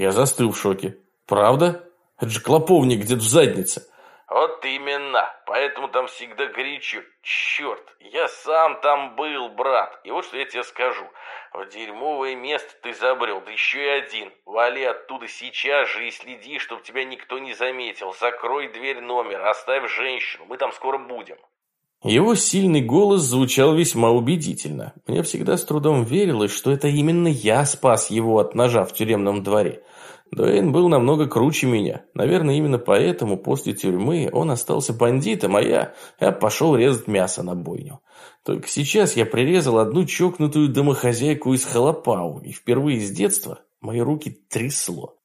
[SPEAKER 1] Я застыл в шоке. «Правда? Это же клоповник где-то в заднице».
[SPEAKER 2] «Вот именно. Поэтому там всегда горячо. Черт, я сам там был, брат. И вот что я тебе скажу. В дерьмовое место ты забрел, да еще и один. Вали оттуда сейчас же и следи, чтобы тебя никто не заметил. Закрой дверь номера, оставь женщину. Мы там скоро будем».
[SPEAKER 1] Его сильный голос звучал весьма убедительно. Мне всегда с трудом верилось, что это именно я спас его от ножа в тюремном дворе. Дуэйн был намного круче меня. Наверное, именно поэтому после тюрьмы он остался бандитом, а я, я пошел резать мясо на бойню. Только сейчас я прирезал одну чокнутую домохозяйку из Халапау, и впервые с детства мои руки трясло.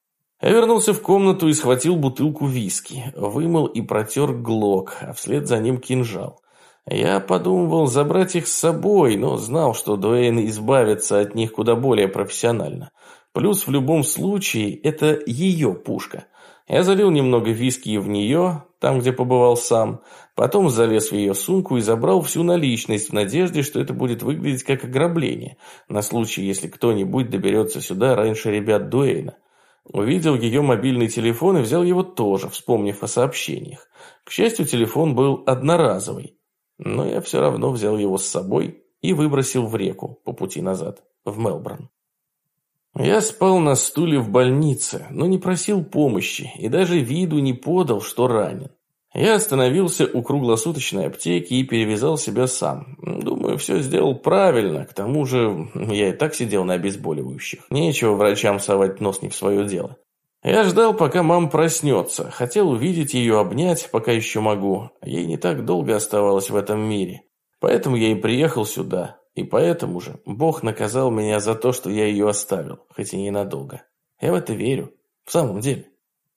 [SPEAKER 1] Я вернулся в комнату и схватил бутылку виски, вымыл и протер глок, а вслед за ним кинжал. Я подумывал забрать их с собой, но знал, что Дуэйн избавится от них куда более профессионально. Плюс в любом случае это ее пушка. Я залил немного виски в нее, там, где побывал сам, потом залез в ее сумку и забрал всю наличность в надежде, что это будет выглядеть как ограбление, на случай, если кто-нибудь доберется сюда раньше ребят Дуэйна. Увидел ее мобильный телефон и взял его тоже, вспомнив о сообщениях. К счастью, телефон был одноразовый. Но я все равно взял его с собой и выбросил в реку по пути назад, в Мелбурн. Я спал на стуле в больнице, но не просил помощи и даже виду не подал, что ранен. Я остановился у круглосуточной аптеки и перевязал себя сам. Думаю, все сделал правильно, к тому же я и так сидел на обезболивающих. Нечего врачам совать нос не в свое дело. Я ждал, пока мама проснется. Хотел увидеть ее, обнять, пока еще могу. Ей не так долго оставалось в этом мире. Поэтому я и приехал сюда. И поэтому же Бог наказал меня за то, что я ее оставил, хоть и ненадолго. Я в это верю. В самом деле.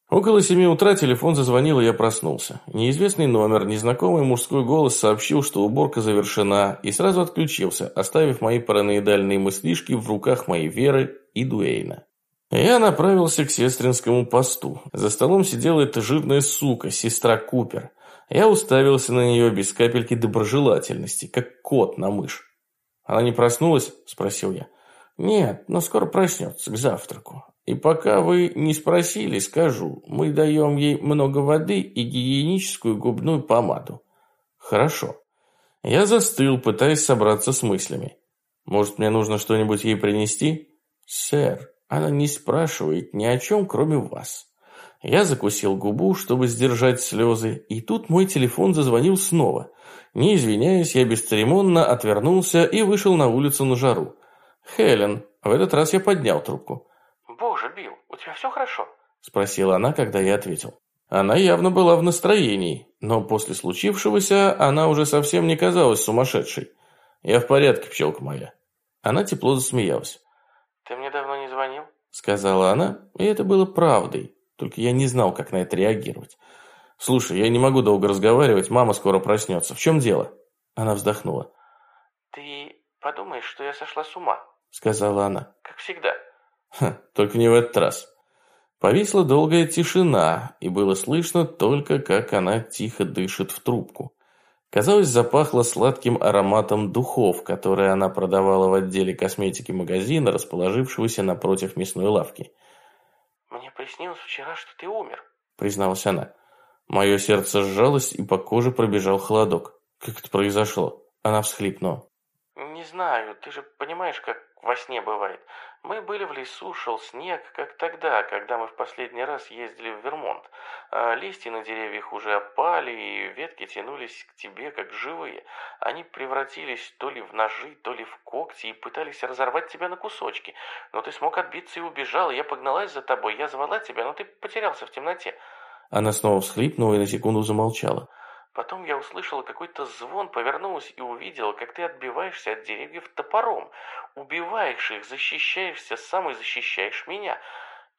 [SPEAKER 1] Около семи утра телефон зазвонил, и я проснулся. Неизвестный номер, незнакомый мужской голос сообщил, что уборка завершена, и сразу отключился, оставив мои параноидальные мыслишки в руках моей Веры и Дуэйна. Я направился к сестринскому посту. За столом сидела эта жирная сука, сестра Купер. Я уставился на нее без капельки доброжелательности, как кот на мышь. «Она не проснулась?» – спросил я. «Нет, но скоро проснется, к завтраку. И пока вы не спросили, скажу, мы даем ей много воды и гигиеническую губную помаду. Хорошо. Я застыл, пытаясь собраться с мыслями. Может, мне нужно что-нибудь ей принести? Сэр, она не спрашивает ни о чем, кроме вас. Я закусил губу, чтобы сдержать слезы, и тут мой телефон зазвонил снова. Не извиняясь, я бесцеремонно отвернулся и вышел на улицу на жару. «Хелен». В этот раз я поднял трубку.
[SPEAKER 2] «Боже, Билл, у тебя все хорошо?»
[SPEAKER 1] Спросила она, когда я ответил. Она явно была в настроении, но после случившегося она уже совсем не казалась сумасшедшей. «Я в порядке, пчелка моя». Она тепло засмеялась.
[SPEAKER 2] «Ты мне давно не звонил?»
[SPEAKER 1] Сказала она, и это было правдой. Только я не знал, как на это реагировать. «Слушай, я не могу долго разговаривать, мама скоро проснется. В чем дело?» Она вздохнула.
[SPEAKER 2] «Ты подумаешь, что я сошла с ума?»
[SPEAKER 1] Сказала она.
[SPEAKER 2] «Как всегда».
[SPEAKER 1] Ха, только не в этот раз. Повисла долгая тишина, и было слышно только, как она тихо дышит в трубку. Казалось, запахло сладким ароматом духов, которые она продавала в отделе косметики магазина, расположившегося напротив мясной лавки.
[SPEAKER 2] «Мне приснилось вчера, что ты умер», —
[SPEAKER 1] призналась она. Мое сердце сжалось, и по коже пробежал холодок. Как это произошло? Она всхлипнула.
[SPEAKER 2] «Не знаю, ты же понимаешь, как во сне бывает. Мы были в лесу, шел снег, как тогда, когда мы в последний раз ездили в Вермонт. А листья на деревьях уже опали, и ветки тянулись к тебе, как живые. Они превратились то ли в ножи, то ли в когти, и пытались разорвать тебя на кусочки. Но ты смог отбиться и убежал, и я погналась за тобой. Я звала тебя, но ты потерялся в темноте.
[SPEAKER 1] Она снова всхлипнула и на секунду замолчала.
[SPEAKER 2] Потом я услышала какой-то звон, повернулась и увидела, как ты отбиваешься от деревьев топором. Убиваешь их, защищаешься сам и защищаешь меня.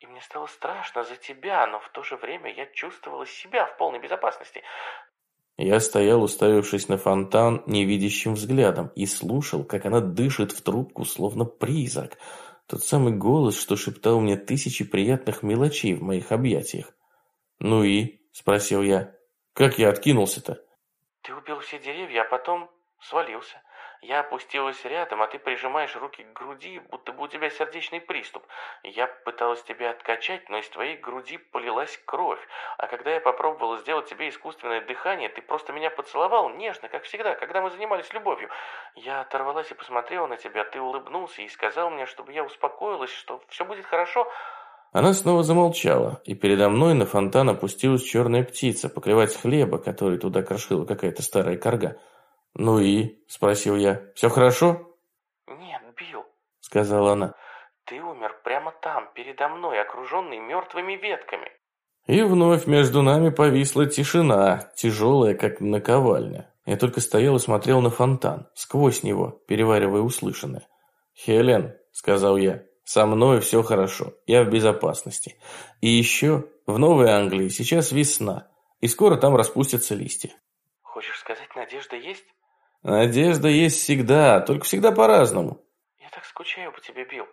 [SPEAKER 2] И мне стало страшно за тебя, но в то же время я чувствовала себя в полной безопасности.
[SPEAKER 1] Я стоял, уставившись на фонтан невидящим взглядом, и слушал, как она дышит в трубку, словно призрак. Тот самый голос, что шептал мне тысячи приятных мелочей в моих объятиях. «Ну и?» – спросил я. Как я откинулся-то?
[SPEAKER 2] Ты убил все деревья, а потом свалился. Я опустилась рядом, а ты прижимаешь руки к груди, будто бы у тебя сердечный приступ. Я пыталась тебя откачать, но из твоей груди полилась кровь. А когда я попробовала сделать тебе искусственное дыхание, ты просто меня поцеловал нежно, как всегда, когда мы занимались любовью. Я оторвалась и посмотрела на тебя, ты улыбнулся и сказал мне, чтобы я успокоилась, что все будет хорошо,
[SPEAKER 1] она снова замолчала, и передо мной на фонтан опустилась черная птица, поклевать хлеба, который туда крошила какая-то старая корга. «Ну и?» – спросил я. «Все хорошо?»
[SPEAKER 2] «Нет, Билл», –
[SPEAKER 1] сказала она.
[SPEAKER 2] «Ты умер прямо там, передо мной, окруженный мертвыми ветками».
[SPEAKER 1] И вновь между нами повисла тишина, тяжелая, как наковальня. Я только стоял и смотрел на фонтан, сквозь него, переваривая услышанное. «Хелен», – сказал я, со мной все хорошо, я в безопасности. И еще в Новой Англии сейчас весна, и скоро там распустятся листья.
[SPEAKER 2] Хочешь сказать, надежда есть?
[SPEAKER 1] Надежда есть всегда, только всегда по-разному.
[SPEAKER 2] Я так скучаю по тебе, Билл.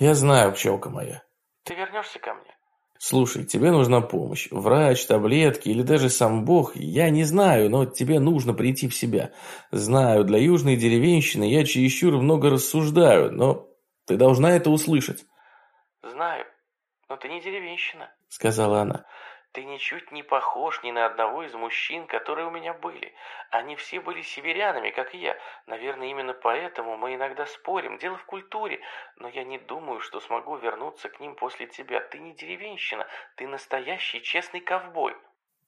[SPEAKER 1] Я знаю, пчелка моя.
[SPEAKER 2] Ты вернешься ко мне?
[SPEAKER 1] Слушай, тебе нужна помощь. Врач, таблетки или даже сам Бог, я не знаю, но тебе нужно прийти в себя. Знаю, для южной деревенщины я чересчур много рассуждаю, но ты должна это услышать.
[SPEAKER 2] Знаю, но ты не деревенщина,
[SPEAKER 1] сказала она.
[SPEAKER 2] Ты ничуть не похож ни на одного из мужчин, которые у меня были. Они все были северянами, как и я. Наверное, именно поэтому мы иногда спорим. Дело в культуре. Но я не думаю, что смогу вернуться к ним после тебя. Ты не деревенщина. Ты настоящий честный ковбой.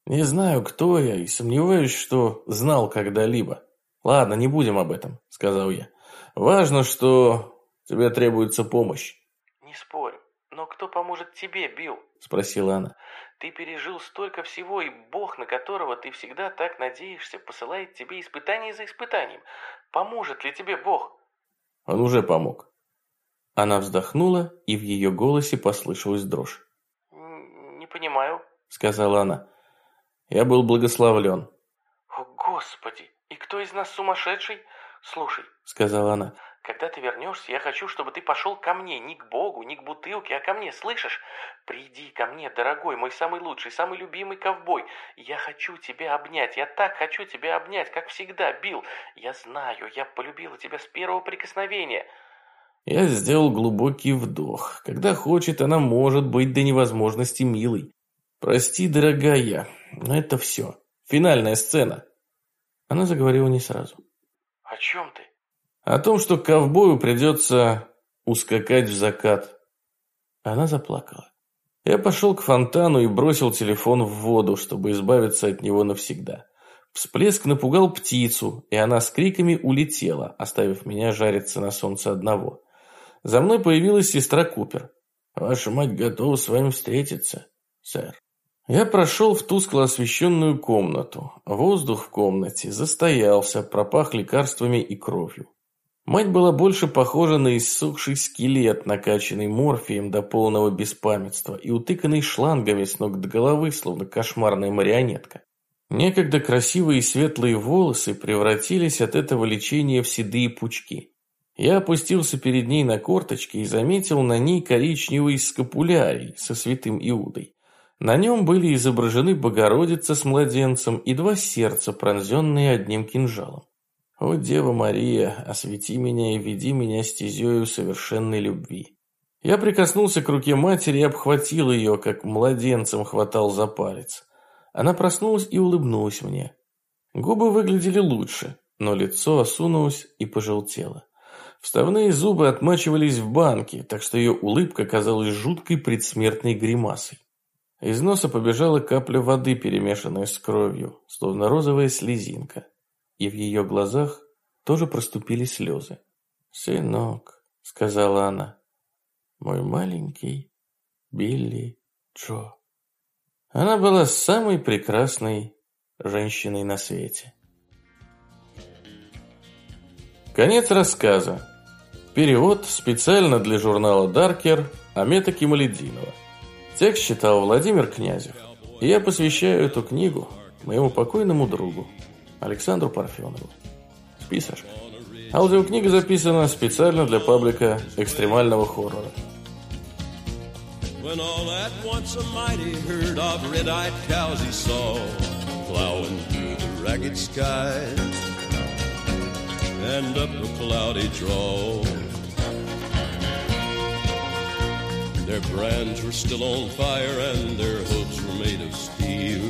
[SPEAKER 1] Не знаю, кто я, и сомневаюсь, что знал когда-либо. Ладно, не будем об этом, сказал я. Важно, что Тебе требуется помощь.
[SPEAKER 2] Не спорь. Но кто поможет тебе, Билл?
[SPEAKER 1] Спросила она.
[SPEAKER 2] Ты пережил столько всего, и Бог, на которого ты всегда так надеешься, посылает тебе испытание за испытанием. Поможет ли тебе Бог?
[SPEAKER 1] Он уже помог. Она вздохнула, и в ее голосе послышалась дрожь.
[SPEAKER 2] «Не понимаю», —
[SPEAKER 1] сказала она. «Я был благословлен».
[SPEAKER 2] «О, Господи! И кто из нас сумасшедший? Слушай», —
[SPEAKER 1] сказала она, —
[SPEAKER 2] когда ты вернешься, я хочу, чтобы ты пошел ко мне, не к Богу, не к бутылке, а ко мне, слышишь? Приди ко мне, дорогой, мой самый лучший, самый любимый ковбой. Я хочу тебя обнять, я так хочу тебя обнять, как всегда, Билл. Я знаю, я полюбила тебя с первого прикосновения».
[SPEAKER 1] Я сделал глубокий вдох. Когда хочет, она может быть до невозможности милой. Прости, дорогая, но это все. Финальная сцена. Она заговорила не сразу.
[SPEAKER 2] О чем ты?
[SPEAKER 1] О том, что ковбою придется ускакать в закат. Она заплакала. Я пошел к фонтану и бросил телефон в воду, чтобы избавиться от него навсегда. Всплеск напугал птицу, и она с криками улетела, оставив меня жариться на солнце одного. За мной появилась сестра Купер. «Ваша мать готова с вами встретиться, сэр». Я прошел в тускло освещенную комнату. Воздух в комнате застоялся, пропах лекарствами и кровью. Мать была больше похожа на иссохший скелет, накачанный морфием до полного беспамятства и утыканный шлангами с ног до головы, словно кошмарная марионетка. Некогда красивые светлые волосы превратились от этого лечения в седые пучки. Я опустился перед ней на корточки и заметил на ней коричневый скапулярий со святым Иудой. На нем были изображены Богородица с младенцем и два сердца, пронзенные одним кинжалом. «О, Дева Мария, освети меня и веди меня стезею совершенной любви». Я прикоснулся к руке матери и обхватил ее, как младенцем хватал за палец. Она проснулась и улыбнулась мне. Губы выглядели лучше, но лицо осунулось и пожелтело. Вставные зубы отмачивались в банке, так что ее улыбка казалась жуткой предсмертной гримасой. Из носа побежала капля воды, перемешанная с кровью, словно розовая слезинка. И в ее глазах тоже проступили слезы. «Сынок», — сказала она, — «мой маленький Билли Джо». Она была самой прекрасной женщиной на свете. Конец рассказа. Перевод специально для журнала «Даркер» Амета Кималединова. Текст читал Владимир Князев. И я посвящаю эту книгу моему покойному другу Александру Парфенову. Спи, Сашка. Аудиокнига записана специально для паблика экстремального хоррора. And up a cloudy draw. Their brands were still on fire and their hooves were made of steel.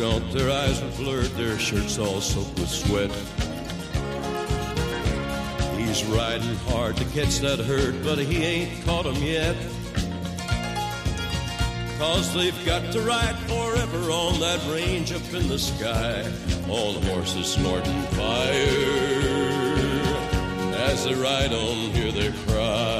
[SPEAKER 1] Gaunt, their eyes are blurred, their shirts all soaked with sweat. He's riding hard to catch that herd, but he ain't caught 'em yet. Cause they've got to ride forever on that range up in the sky, on horses snorting fire. As they ride on, hear their cry.